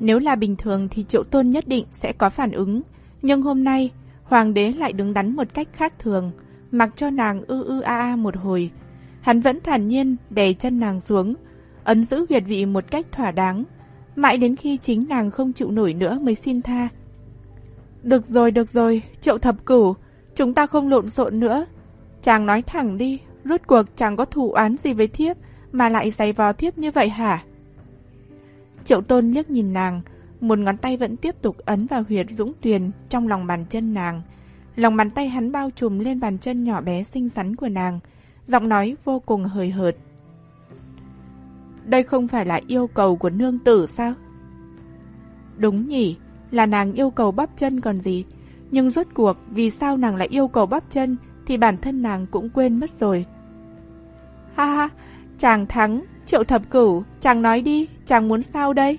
Nếu là bình thường thì triệu tôn nhất định sẽ có phản ứng, nhưng hôm nay hoàng đế lại đứng đắn một cách khác thường, mặc cho nàng ư ư a a một hồi. Hắn vẫn thản nhiên đè chân nàng xuống, ấn giữ huyệt vị một cách thỏa đáng, mãi đến khi chính nàng không chịu nổi nữa mới xin tha. Được rồi, được rồi, triệu thập cửu, chúng ta không lộn xộn nữa. Chàng nói thẳng đi, rốt cuộc chàng có thù oán gì với thiếp mà lại giày vò thiếp như vậy hả? Triệu tôn liếc nhìn nàng, một ngón tay vẫn tiếp tục ấn vào huyệt dũng tuyền trong lòng bàn chân nàng. Lòng bàn tay hắn bao trùm lên bàn chân nhỏ bé xinh xắn của nàng, giọng nói vô cùng hời hợt. Đây không phải là yêu cầu của nương tử sao? Đúng nhỉ, là nàng yêu cầu bắp chân còn gì. Nhưng rốt cuộc vì sao nàng lại yêu cầu bắp chân thì bản thân nàng cũng quên mất rồi. Ha ha, chàng thắng, triệu thập cửu, chàng nói đi, chàng muốn sao đây?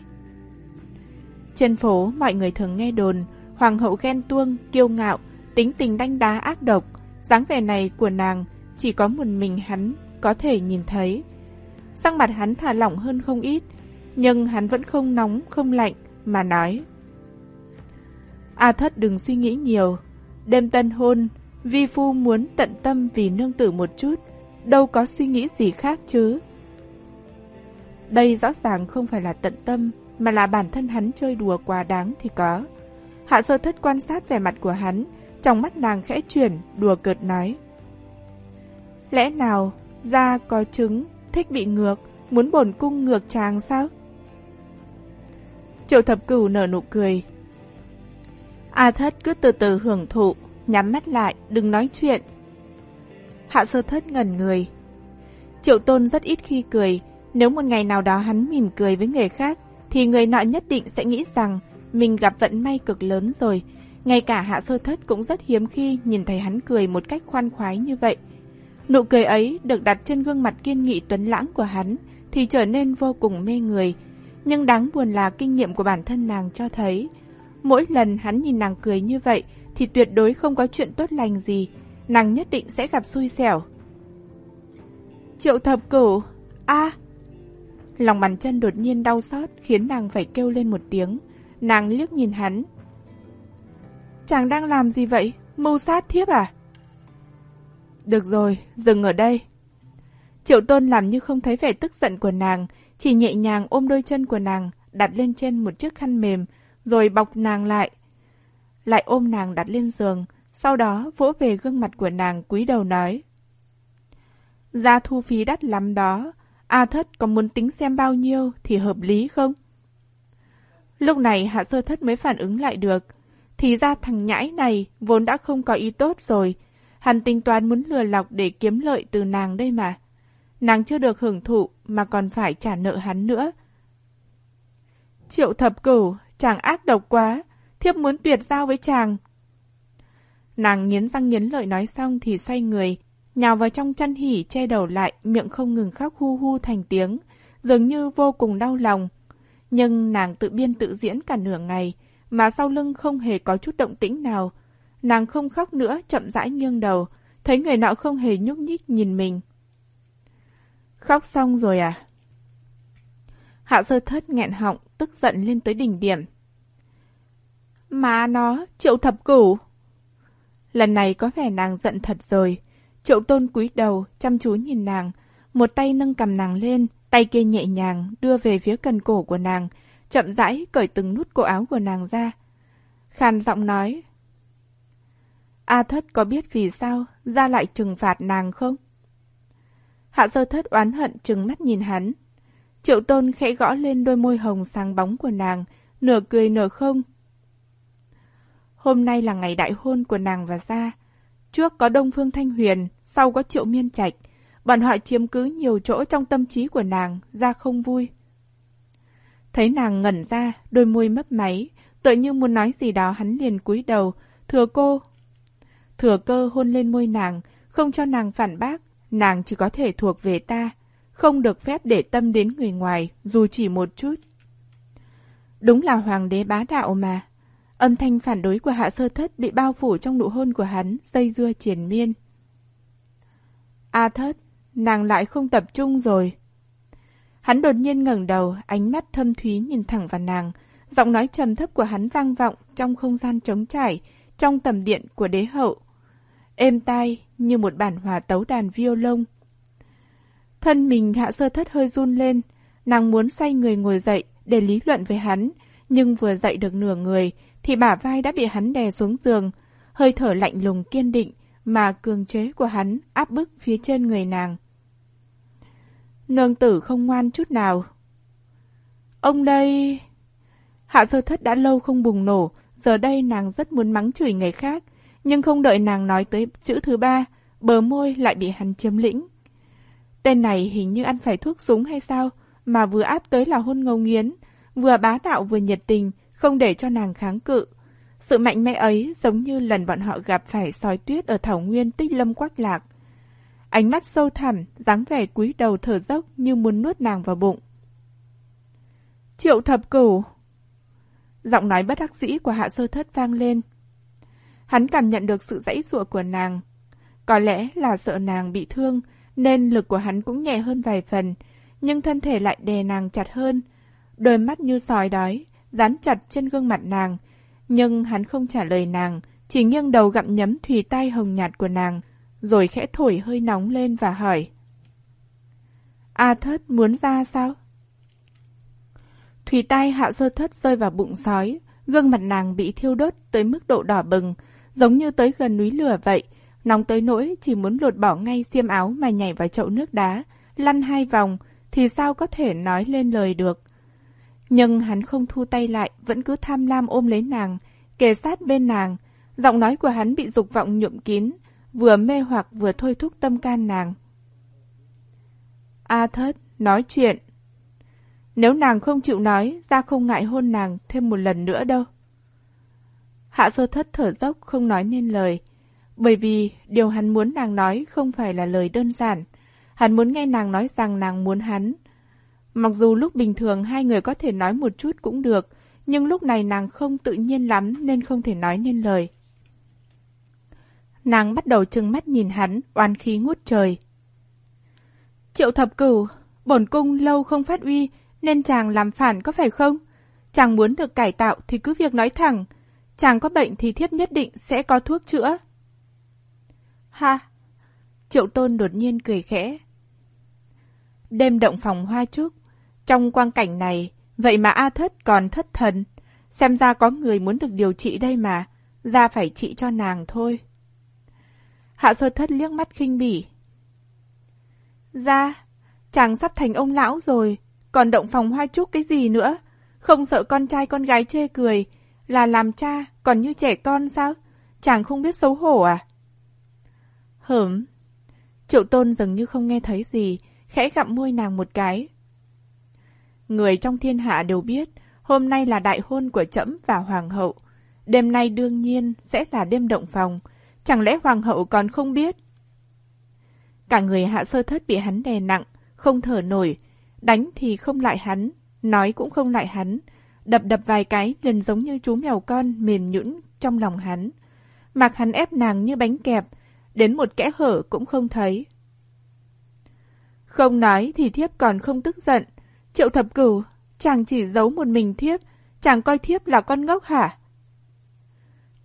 Trên phố mọi người thường nghe đồn, hoàng hậu ghen tuông, kiêu ngạo, tính tình đanh đá ác độc, dáng vẻ này của nàng chỉ có một mình hắn có thể nhìn thấy. Sang mặt hắn thả lỏng hơn không ít, nhưng hắn vẫn không nóng, không lạnh, mà nói. A thất đừng suy nghĩ nhiều, đêm tân hôn, vi phu muốn tận tâm vì nương tử một chút, đâu có suy nghĩ gì khác chứ. Đây rõ ràng không phải là tận tâm, mà là bản thân hắn chơi đùa quá đáng thì có. Hạ sơ thất quan sát vẻ mặt của hắn, trong mắt nàng khẽ chuyển, đùa cợt nói. Lẽ nào, da có trứng, thích bị ngược, muốn bổn cung ngược chàng sao? Triệu thập cửu nở nụ cười. A thất cứ từ từ hưởng thụ, nhắm mắt lại, đừng nói chuyện. Hạ sơ thất ngẩn người. Triệu tôn rất ít khi cười, nếu một ngày nào đó hắn mỉm cười với người khác, thì người nọ nhất định sẽ nghĩ rằng mình gặp vận may cực lớn rồi. Ngay cả hạ sơ thất cũng rất hiếm khi nhìn thấy hắn cười một cách khoan khoái như vậy. Nụ cười ấy được đặt trên gương mặt kiên nghị tuấn lãng của hắn thì trở nên vô cùng mê người. Nhưng đáng buồn là kinh nghiệm của bản thân nàng cho thấy, mỗi lần hắn nhìn nàng cười như vậy thì tuyệt đối không có chuyện tốt lành gì, nàng nhất định sẽ gặp xui xẻo. Triệu thập cửu, a Lòng bàn chân đột nhiên đau xót khiến nàng phải kêu lên một tiếng. Nàng liếc nhìn hắn. Chàng đang làm gì vậy? Mưu sát thiếp à? Được rồi, dừng ở đây. Triệu tôn làm như không thấy vẻ tức giận của nàng, chỉ nhẹ nhàng ôm đôi chân của nàng, đặt lên trên một chiếc khăn mềm, rồi bọc nàng lại. Lại ôm nàng đặt lên giường, sau đó vỗ về gương mặt của nàng cúi đầu nói. Giá thu phí đắt lắm đó, A thất có muốn tính xem bao nhiêu thì hợp lý không? Lúc này hạ sơ thất mới phản ứng lại được. Thì ra thằng nhãi này vốn đã không có ý tốt rồi. Hắn tính toán muốn lừa lọc để kiếm lợi từ nàng đây mà. Nàng chưa được hưởng thụ mà còn phải trả nợ hắn nữa. Triệu thập cửu, chàng ác độc quá, thiếp muốn tuyệt giao với chàng. Nàng nghiến răng nghiến lợi nói xong thì xoay người, nhào vào trong chăn hỉ che đầu lại, miệng không ngừng khóc hu hu thành tiếng, dường như vô cùng đau lòng. Nhưng nàng tự biên tự diễn cả nửa ngày, mà sau lưng không hề có chút động tĩnh nào. Nàng không khóc nữa, chậm rãi nghiêng đầu, thấy người nọ không hề nhúc nhích nhìn mình. Khóc xong rồi à? Hạ sơ thất nghẹn họng, tức giận lên tới đỉnh điểm. Mà nó, triệu thập cửu. Lần này có vẻ nàng giận thật rồi. Triệu tôn cúi đầu, chăm chú nhìn nàng, một tay nâng cầm nàng lên, tay kia nhẹ nhàng đưa về phía cần cổ của nàng, chậm rãi cởi từng nút cổ áo của nàng ra. Khàn giọng nói, A thất có biết vì sao ra lại trừng phạt nàng không? Hạ sơ thất oán hận trừng mắt nhìn hắn. Triệu tôn khẽ gõ lên đôi môi hồng sáng bóng của nàng, nửa cười nửa không. Hôm nay là ngày đại hôn của nàng và gia. Trước có Đông Phương Thanh Huyền, sau có Triệu Miên Trạch. Bọn họ chiếm cứ nhiều chỗ trong tâm trí của nàng, ra không vui. Thấy nàng ngẩn ra, đôi môi mấp máy, tựa như muốn nói gì đó hắn liền cúi đầu, thừa cô. Thừa cơ hôn lên môi nàng, không cho nàng phản bác, nàng chỉ có thể thuộc về ta, không được phép để tâm đến người ngoài, dù chỉ một chút. Đúng là hoàng đế bá đạo mà. Âm thanh phản đối của hạ sơ thất bị bao phủ trong nụ hôn của hắn, dây dưa triển miên. A thất, nàng lại không tập trung rồi. Hắn đột nhiên ngẩng đầu, ánh mắt thâm thúy nhìn thẳng vào nàng, Giọng nói trầm thấp của hắn vang vọng trong không gian trống trải, trong tầm điện của đế hậu. Êm tai như một bản hòa tấu đàn violon. Thân mình hạ sơ thất hơi run lên, nàng muốn xoay người ngồi dậy để lý luận với hắn, nhưng vừa dậy được nửa người thì bả vai đã bị hắn đè xuống giường, hơi thở lạnh lùng kiên định mà cường chế của hắn áp bức phía trên người nàng. Nương tử không ngoan chút nào. Ông đây... Hạ sơ thất đã lâu không bùng nổ, giờ đây nàng rất muốn mắng chửi người khác, nhưng không đợi nàng nói tới chữ thứ ba, bờ môi lại bị hắn chiếm lĩnh. Tên này hình như ăn phải thuốc súng hay sao, mà vừa áp tới là hôn ngầu nghiến, vừa bá đạo vừa nhiệt tình, không để cho nàng kháng cự. Sự mạnh mẽ ấy giống như lần bọn họ gặp phải sói tuyết ở thảo nguyên tích lâm quách lạc. Ánh mắt sâu thẳm, dáng vẻ cúi đầu thở dốc như muốn nuốt nàng vào bụng. Triệu thập cửu Giọng nói bất đắc dĩ của hạ sơ thất vang lên. Hắn cảm nhận được sự dãy dụa của nàng. Có lẽ là sợ nàng bị thương, nên lực của hắn cũng nhẹ hơn vài phần, nhưng thân thể lại đè nàng chặt hơn. Đôi mắt như sói đói, dán chặt trên gương mặt nàng. Nhưng hắn không trả lời nàng, chỉ nghiêng đầu gặm nhấm thùy tay hồng nhạt của nàng, rồi khẽ thổi hơi nóng lên và hỏi. A thất muốn ra sao? Thủy tay hạ sơ thất rơi vào bụng sói, gương mặt nàng bị thiêu đốt tới mức độ đỏ bừng, giống như tới gần núi lửa vậy, nóng tới nỗi chỉ muốn lột bỏ ngay xiêm áo mà nhảy vào chậu nước đá, lăn hai vòng, thì sao có thể nói lên lời được. Nhưng hắn không thu tay lại, vẫn cứ tham lam ôm lấy nàng, kề sát bên nàng. Giọng nói của hắn bị dục vọng nhuộm kín, vừa mê hoặc vừa thôi thúc tâm can nàng. A thất, nói chuyện. Nếu nàng không chịu nói, ra không ngại hôn nàng thêm một lần nữa đâu. Hạ sơ thất thở dốc không nói nên lời, bởi vì điều hắn muốn nàng nói không phải là lời đơn giản. Hắn muốn nghe nàng nói rằng nàng muốn hắn. Mặc dù lúc bình thường hai người có thể nói một chút cũng được, nhưng lúc này nàng không tự nhiên lắm nên không thể nói nên lời. Nàng bắt đầu trừng mắt nhìn hắn, oan khí ngút trời. Triệu thập cửu, bổn cung lâu không phát uy, nên chàng làm phản có phải không? Chàng muốn được cải tạo thì cứ việc nói thẳng. Chàng có bệnh thì thiếp nhất định sẽ có thuốc chữa. Ha! Triệu tôn đột nhiên cười khẽ. Đêm động phòng hoa trúc. Trong quang cảnh này, vậy mà A thất còn thất thần. Xem ra có người muốn được điều trị đây mà. Ra phải trị cho nàng thôi. Hạ sơ thất liếc mắt khinh bỉ. Ra, chàng sắp thành ông lão rồi, còn động phòng hoa trúc cái gì nữa? Không sợ con trai con gái chê cười, là làm cha, còn như trẻ con sao? Chàng không biết xấu hổ à? Hửm. Triệu tôn dường như không nghe thấy gì, khẽ gặm môi nàng một cái. Người trong thiên hạ đều biết, hôm nay là đại hôn của trẫm và hoàng hậu. Đêm nay đương nhiên sẽ là đêm động phòng, chẳng lẽ hoàng hậu còn không biết? Cả người hạ sơ thất bị hắn đè nặng, không thở nổi, đánh thì không lại hắn, nói cũng không lại hắn, đập đập vài cái liền giống như chú mèo con mềm nhũn trong lòng hắn. Mặc hắn ép nàng như bánh kẹp, đến một kẽ hở cũng không thấy. Không nói thì thiếp còn không tức giận. Triệu thập cửu, chàng chỉ giấu một mình thiếp, chàng coi thiếp là con ngốc hả?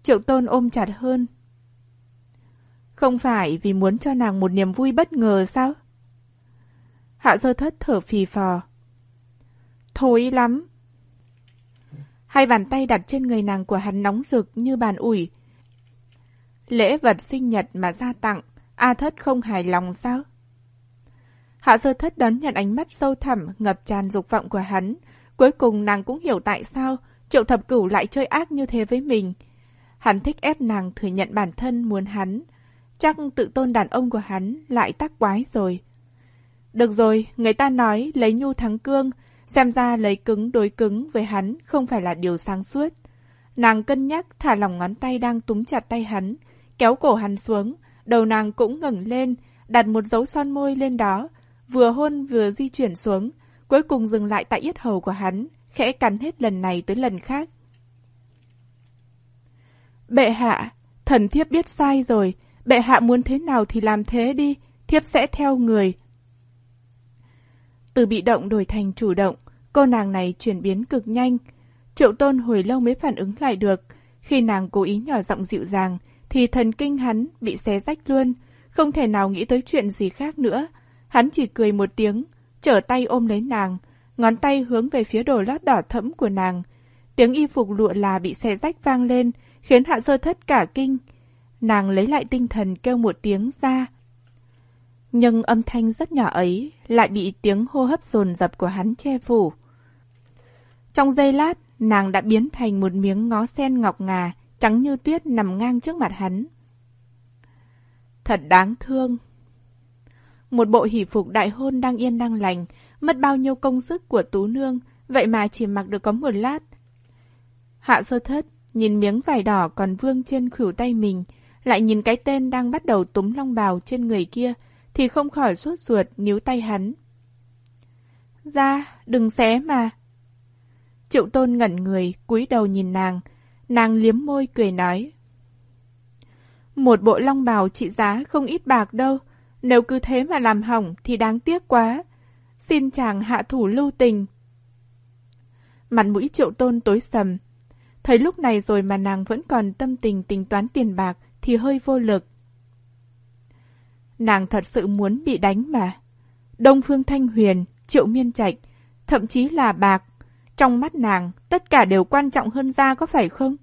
Triệu tôn ôm chặt hơn. Không phải vì muốn cho nàng một niềm vui bất ngờ sao? Hạ sơ thất thở phì phò. Thối lắm. Hai bàn tay đặt trên người nàng của hắn nóng rực như bàn ủi. Lễ vật sinh nhật mà ra tặng, A thất không hài lòng sao? Hạ sơ thất đón nhận ánh mắt sâu thẳm, ngập tràn dục vọng của hắn. Cuối cùng nàng cũng hiểu tại sao triệu thập cửu lại chơi ác như thế với mình. Hắn thích ép nàng thừa nhận bản thân muốn hắn. Chắc tự tôn đàn ông của hắn lại tắc quái rồi. Được rồi, người ta nói lấy nhu thắng cương, xem ra lấy cứng đối cứng với hắn không phải là điều sáng suốt. Nàng cân nhắc thả lỏng ngón tay đang túm chặt tay hắn, kéo cổ hắn xuống, đầu nàng cũng ngẩng lên, đặt một dấu son môi lên đó, vừa hôn vừa di chuyển xuống, cuối cùng dừng lại tại yết hầu của hắn, khẽ cắn hết lần này tới lần khác. Bệ hạ, thần thiếp biết sai rồi, bệ hạ muốn thế nào thì làm thế đi, thiếp sẽ theo người. Từ bị động đổi thành chủ động, cô nàng này chuyển biến cực nhanh. Triệu tôn hồi lâu mới phản ứng lại được. Khi nàng cố ý nhỏ giọng dịu dàng, thì thần kinh hắn bị xé rách luôn, không thể nào nghĩ tới chuyện gì khác nữa. Hắn chỉ cười một tiếng, trở tay ôm lấy nàng, ngón tay hướng về phía đồ lót đỏ thẫm của nàng. Tiếng y phục lụa là bị xé rách vang lên, khiến hạ sơ thất cả kinh. Nàng lấy lại tinh thần kêu một tiếng ra. Nhưng âm thanh rất nhỏ ấy lại bị tiếng hô hấp dồn dập của hắn che phủ. Trong giây lát, nàng đã biến thành một miếng ngó sen ngọc ngà, trắng như tuyết nằm ngang trước mặt hắn. Thật đáng thương. Một bộ hỷ phục đại hôn đang yên đang lành, mất bao nhiêu công sức của Tú Nương, vậy mà chỉ mặc được có một lát. Hạ sơ thất, nhìn miếng vải đỏ còn vương trên khuỷu tay mình, lại nhìn cái tên đang bắt đầu túm long bào trên người kia, thì không khỏi sốt ruột níu tay hắn. Ra, đừng xé mà. Triệu tôn ngẩn người, cúi đầu nhìn nàng, nàng liếm môi cười nói. Một bộ long bào trị giá không ít bạc đâu, nếu cứ thế mà làm hỏng thì đáng tiếc quá. Xin chàng hạ thủ lưu tình. Mặt mũi triệu tôn tối sầm. Thấy lúc này rồi mà nàng vẫn còn tâm tình tính toán tiền bạc thì hơi vô lực. Nàng thật sự muốn bị đánh mà. Đông Phương Thanh Huyền, Triệu Miên Trạch, thậm chí là bạc. Trong mắt nàng, tất cả đều quan trọng hơn da có phải không?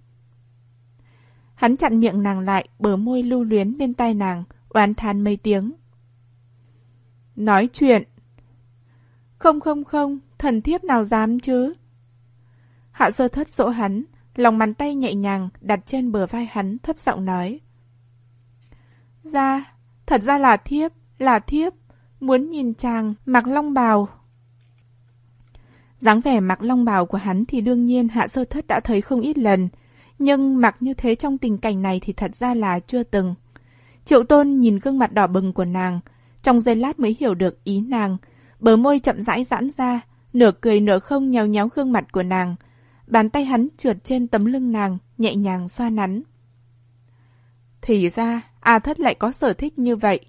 Hắn chặn miệng nàng lại, bờ môi lưu luyến bên tai nàng, oán than mấy tiếng. Nói chuyện. Không không không, thần thiếp nào dám chứ? Hạ sơ thất dỗ hắn, lòng bàn tay nhẹ nhàng đặt trên bờ vai hắn thấp giọng nói. Ra, thật ra là thiếp, là thiếp, muốn nhìn chàng mặc long bào. dáng vẻ mặc long bào của hắn thì đương nhiên hạ sơ thất đã thấy không ít lần, nhưng mặc như thế trong tình cảnh này thì thật ra là chưa từng. Triệu tôn nhìn gương mặt đỏ bừng của nàng, trong giây lát mới hiểu được ý nàng, bờ môi chậm rãi giãn ra, nửa cười nửa không nhéo nhéo gương mặt của nàng. Bàn tay hắn trượt trên tấm lưng nàng, nhẹ nhàng xoa nắn. Thì ra, A Thất lại có sở thích như vậy.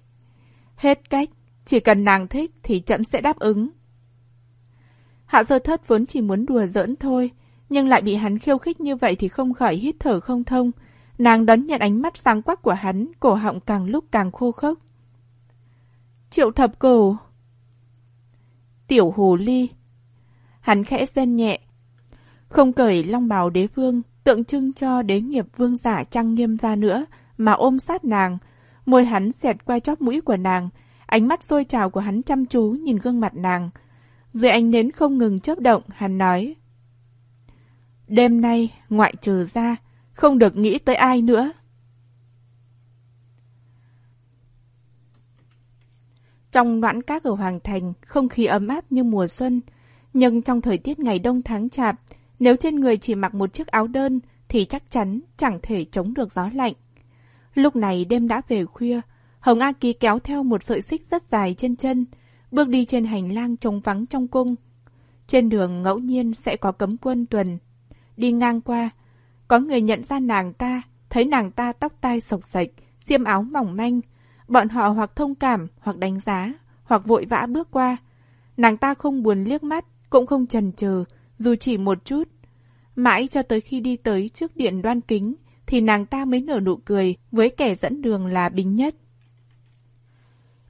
Hết cách, chỉ cần nàng thích thì chậm sẽ đáp ứng. Hạ sơ thất vốn chỉ muốn đùa giỡn thôi, nhưng lại bị hắn khiêu khích như vậy thì không khỏi hít thở không thông. Nàng đón nhận ánh mắt sáng quắc của hắn, cổ họng càng lúc càng khô khốc. Triệu thập cổ. Tiểu hồ ly. Hắn khẽ rên nhẹ. Không cởi long bào đế vương, tượng trưng cho đế nghiệp vương giả trang nghiêm ra nữa, mà ôm sát nàng. Môi hắn xẹt qua chóp mũi của nàng, ánh mắt sôi trào của hắn chăm chú nhìn gương mặt nàng. Dưới ánh nến không ngừng chớp động, hắn nói. Đêm nay, ngoại trừ ra, không được nghĩ tới ai nữa. Trong noãn các ở Hoàng Thành, không khí ấm áp như mùa xuân. Nhưng trong thời tiết ngày đông tháng chạp, nếu trên người chỉ mặc một chiếc áo đơn, thì chắc chắn chẳng thể chống được gió lạnh. Lúc này đêm đã về khuya, Hồng A Ký kéo theo một sợi xích rất dài trên chân, bước đi trên hành lang trống vắng trong cung. Trên đường ngẫu nhiên sẽ có cấm quân tuần. Đi ngang qua, có người nhận ra nàng ta, thấy nàng ta tóc tai sộc sạch, xiêm áo mỏng manh. Bọn họ hoặc thông cảm, hoặc đánh giá, hoặc vội vã bước qua. Nàng ta không buồn liếc mắt, cũng không chần chừ, dù chỉ một chút. Mãi cho tới khi đi tới trước điện đoan kính, thì nàng ta mới nở nụ cười với kẻ dẫn đường là Bính Nhất.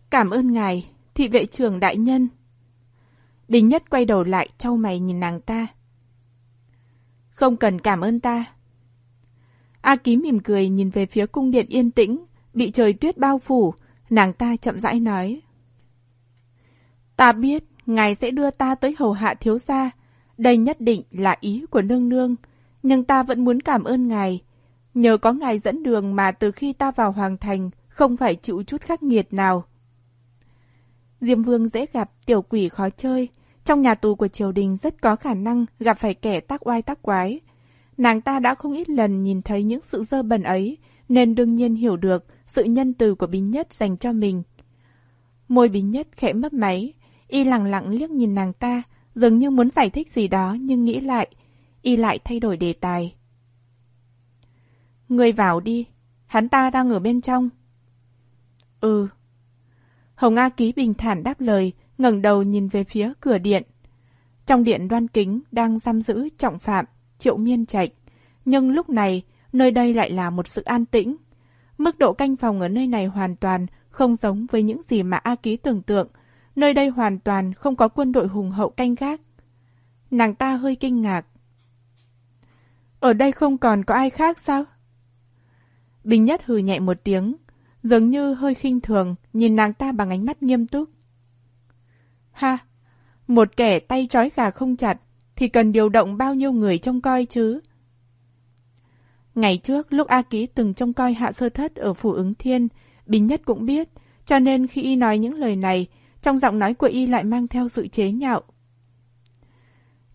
Cảm ơn ngài, thị vệ trưởng đại nhân. Bính Nhất quay đầu lại trao mày nhìn nàng ta. Không cần cảm ơn ta. A Ký mỉm cười nhìn về phía cung điện yên tĩnh, bị trời tuyết bao phủ, nàng ta chậm rãi nói. Ta biết, ngài sẽ đưa ta tới hầu hạ thiếu gia, đây nhất định là ý của nương nương, nhưng ta vẫn muốn cảm ơn ngài. Nhờ có ngài dẫn đường mà từ khi ta vào hoàng thành, không phải chịu chút khắc nghiệt nào. Diêm vương dễ gặp, tiểu quỷ khó chơi. Trong nhà tù của triều đình rất có khả năng gặp phải kẻ tác oai tác quái. Nàng ta đã không ít lần nhìn thấy những sự dơ bẩn ấy, nên đương nhiên hiểu được sự nhân từ của Bính Nhất dành cho mình. Môi Bính Nhất khẽ mấp máy, y lặng lặng liếc nhìn nàng ta, dường như muốn giải thích gì đó nhưng nghĩ lại, y lại thay đổi đề tài. Người vào đi, hắn ta đang ở bên trong. Ừ. Hồng A Ký bình thản đáp lời, ngẩng đầu nhìn về phía cửa điện. Trong điện đoan kính đang giam giữ trọng phạm, Triệu Miên Trạch. Nhưng lúc này, nơi đây lại là một sự an tĩnh. Mức độ canh phòng ở nơi này hoàn toàn không giống với những gì mà A Ký tưởng tượng. Nơi đây hoàn toàn không có quân đội hùng hậu canh gác. Nàng ta hơi kinh ngạc. Ở đây không còn có ai khác sao? Bình Nhất hừ nhẹ một tiếng, dường như hơi khinh thường, nhìn nàng ta bằng ánh mắt nghiêm túc. Ha, một kẻ tay trói gà không chặt, thì cần điều động bao nhiêu người trông coi chứ? Ngày trước, lúc A Ký từng trông coi hạ sơ thất ở phủ ứng thiên, Bình Nhất cũng biết, cho nên khi y nói những lời này, trong giọng nói của y lại mang theo sự chế nhạo.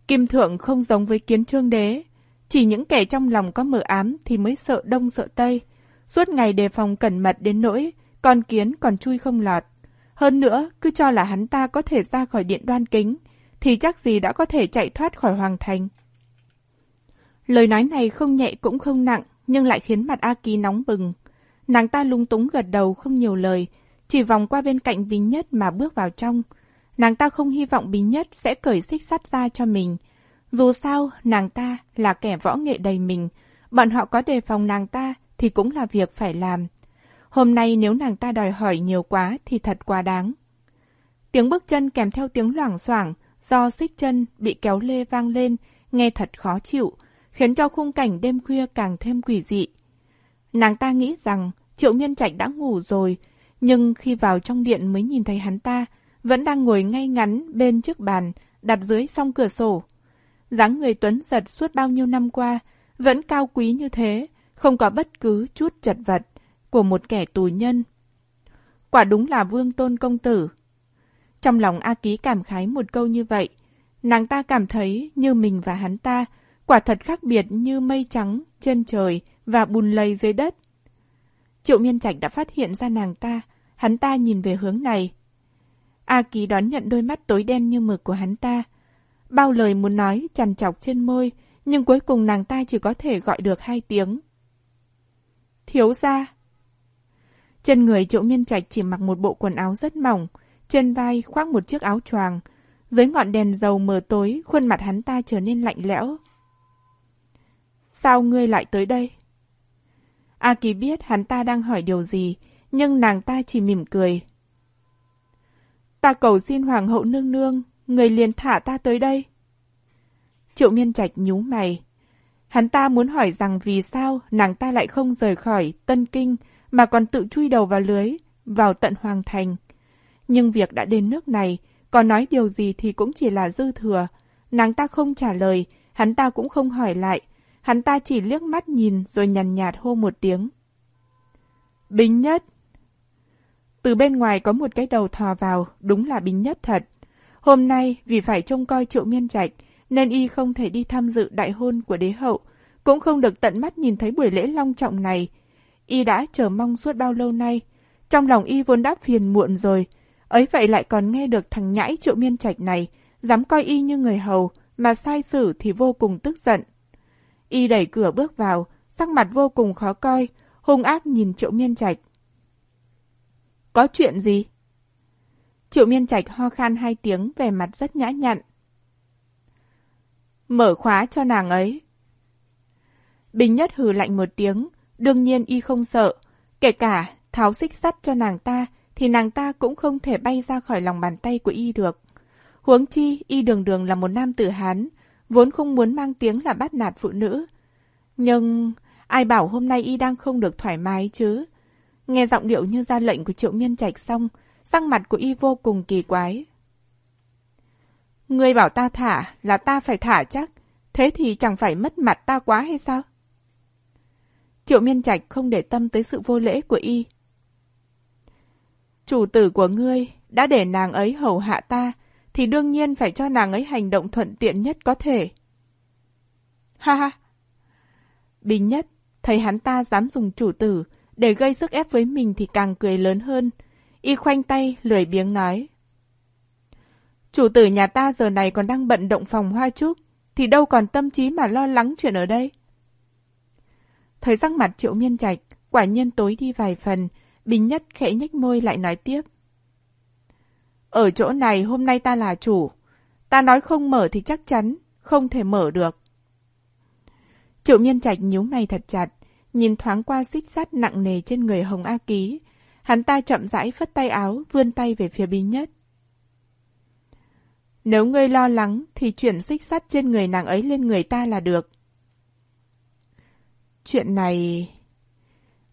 Kim Thượng không giống với kiến trương đế, chỉ những kẻ trong lòng có mờ ám thì mới sợ đông sợ tây, suốt ngày đề phòng cẩn mật đến nỗi con kiến còn chui không lọt. Hơn nữa, cứ cho là hắn ta có thể ra khỏi điện đoan kính, thì chắc gì đã có thể chạy thoát khỏi hoàng thành. Lời nói này không nhẹ cũng không nặng, nhưng lại khiến mặt A kỳ nóng bừng. Nàng ta lung túng gật đầu không nhiều lời, chỉ vòng qua bên cạnh Bính Nhất mà bước vào trong. Nàng ta không hy vọng Bính Nhất sẽ cởi xích sắt ra cho mình. Dù sao, nàng ta là kẻ võ nghệ đầy mình, bọn họ có đề phòng nàng ta thì cũng là việc phải làm. Hôm nay nếu nàng ta đòi hỏi nhiều quá thì thật quá đáng. Tiếng bước chân kèm theo tiếng loảng xoảng do xích chân bị kéo lê vang lên, nghe thật khó chịu, khiến cho khung cảnh đêm khuya càng thêm quỷ dị. Nàng ta nghĩ rằng Triệu Miên Trạch đã ngủ rồi, nhưng khi vào trong điện mới nhìn thấy hắn ta, vẫn đang ngồi ngay ngắn bên chiếc bàn, đặt dưới song cửa sổ. dáng người tuấn giật suốt bao nhiêu năm qua, vẫn cao quý như thế, không có bất cứ chút chật vật của một kẻ tù nhân. Quả đúng là vương tôn công tử. Trong lòng A Ký cảm khái một câu như vậy, nàng ta cảm thấy như mình và hắn ta, quả thật khác biệt như mây trắng trên trời và bùn lầy dưới đất. Triệu Miên Trạch đã phát hiện ra nàng ta, hắn ta nhìn về hướng này. A Kỳ đón nhận đôi mắt tối đen như mực của hắn ta. Bao lời muốn nói chằn chọc trên môi, nhưng cuối cùng nàng ta chỉ có thể gọi được hai tiếng. Thiếu ra. Trên người Triệu Miên Trạch chỉ mặc một bộ quần áo rất mỏng, trên vai khoác một chiếc áo choàng. Dưới ngọn đèn dầu mờ tối, khuôn mặt hắn ta trở nên lạnh lẽo. Sao ngươi lại tới đây? A Kỳ biết hắn ta đang hỏi điều gì, nhưng nàng ta chỉ mỉm cười. Ta cầu xin Hoàng hậu nương nương, người liền thả ta tới đây. Triệu miên trạch nhú mày. Hắn ta muốn hỏi rằng vì sao nàng ta lại không rời khỏi Tân Kinh mà còn tự chui đầu vào lưới, vào tận Hoàng Thành. Nhưng việc đã đến nước này, còn nói điều gì thì cũng chỉ là dư thừa. Nàng ta không trả lời, hắn ta cũng không hỏi lại. Hắn ta chỉ liếc mắt nhìn rồi nhàn nhạt hô một tiếng. Bính nhất! Từ bên ngoài có một cái đầu thò vào, đúng là bính nhất thật. Hôm nay vì phải trông coi triệu miên trạch, nên y không thể đi tham dự đại hôn của đế hậu, cũng không được tận mắt nhìn thấy buổi lễ long trọng này. Y đã chờ mong suốt bao lâu nay, trong lòng y vốn đã phiền muộn rồi, ấy vậy lại còn nghe được thằng nhãi triệu miên trạch này, dám coi y như người hầu, mà sai xử thì vô cùng tức giận. Y đẩy cửa bước vào, sắc mặt vô cùng khó coi, hung ác nhìn triệu miên trạch. Có chuyện gì? Triệu miên trạch ho khan hai tiếng về mặt rất nhã nhặn. Mở khóa cho nàng ấy. Bình nhất hừ lạnh một tiếng, đương nhiên y không sợ. Kể cả tháo xích sắt cho nàng ta, thì nàng ta cũng không thể bay ra khỏi lòng bàn tay của y được. Huống chi, y đường đường là một nam tử Hán, vốn không muốn mang tiếng là bắt nạt phụ nữ. Nhưng ai bảo hôm nay y đang không được thoải mái chứ? Nghe giọng điệu như ra lệnh của triệu miên trạch xong, sắc mặt của y vô cùng kỳ quái. Ngươi bảo ta thả là ta phải thả chắc, thế thì chẳng phải mất mặt ta quá hay sao? Triệu miên trạch không để tâm tới sự vô lễ của y. Chủ tử của ngươi đã để nàng ấy hầu hạ ta, thì đương nhiên phải cho nàng ấy hành động thuận tiện nhất có thể. Ha ha! Bình nhất, thấy hắn ta dám dùng chủ tử để gây sức ép với mình thì càng cười lớn hơn. Y khoanh tay, lười biếng nói. Chủ tử nhà ta giờ này còn đang bận động phòng hoa trúc, thì đâu còn tâm trí mà lo lắng chuyện ở đây. Thấy răng mặt triệu miên trạch, quả nhiên tối đi vài phần, Bình nhất khẽ nhếch môi lại nói tiếp. Ở chỗ này hôm nay ta là chủ. Ta nói không mở thì chắc chắn, không thể mở được. Triệu miên trạch nhíu mày thật chặt, nhìn thoáng qua xích sắt nặng nề trên người Hồng A Ký. Hắn ta chậm rãi phất tay áo, vươn tay về phía bí nhất. Nếu ngươi lo lắng thì chuyển xích sắt trên người nàng ấy lên người ta là được. Chuyện này...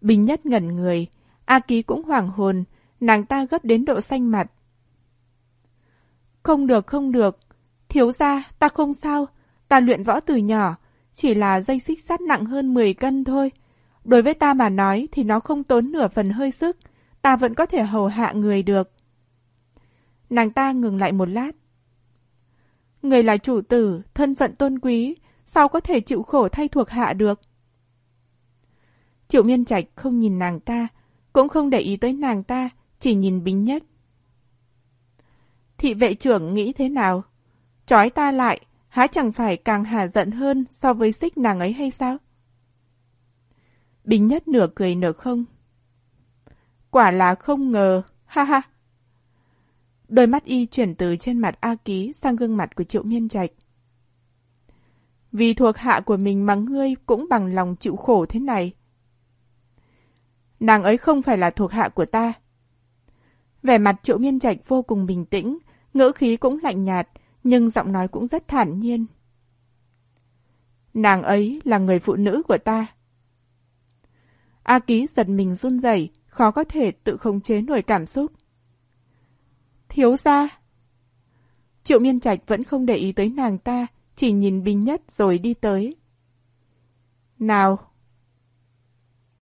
Bình nhất ngẩn người, A Ký cũng hoảng hồn, nàng ta gấp đến độ xanh mặt. Không được, không được. Thiếu ra, ta không sao. Ta luyện võ từ nhỏ, chỉ là dây xích sắt nặng hơn 10 cân thôi. Đối với ta mà nói thì nó không tốn nửa phần hơi sức, ta vẫn có thể hầu hạ người được. Nàng ta ngừng lại một lát. Người là chủ tử, thân phận tôn quý, sao có thể chịu khổ thay thuộc hạ được? Triệu miên trạch không nhìn nàng ta, cũng không để ý tới nàng ta, chỉ nhìn bính nhất. Thị vệ trưởng nghĩ thế nào? Chói ta lại, há chẳng phải càng hà giận hơn so với xích nàng ấy hay sao? bình nhất nửa cười nửa không. Quả là không ngờ, ha ha. Đôi mắt y chuyển từ trên mặt A Ký sang gương mặt của Triệu Miên Trạch. Vì thuộc hạ của mình mà ngươi cũng bằng lòng chịu khổ thế này. Nàng ấy không phải là thuộc hạ của ta. Vẻ mặt Triệu Miên Trạch vô cùng bình tĩnh, ngữ khí cũng lạnh nhạt, nhưng giọng nói cũng rất thản nhiên. Nàng ấy là người phụ nữ của ta. A Ký giật mình run rẩy, khó có thể tự khống chế nổi cảm xúc. Thiếu ra. Triệu miên trạch vẫn không để ý tới nàng ta, chỉ nhìn Bình Nhất rồi đi tới. Nào,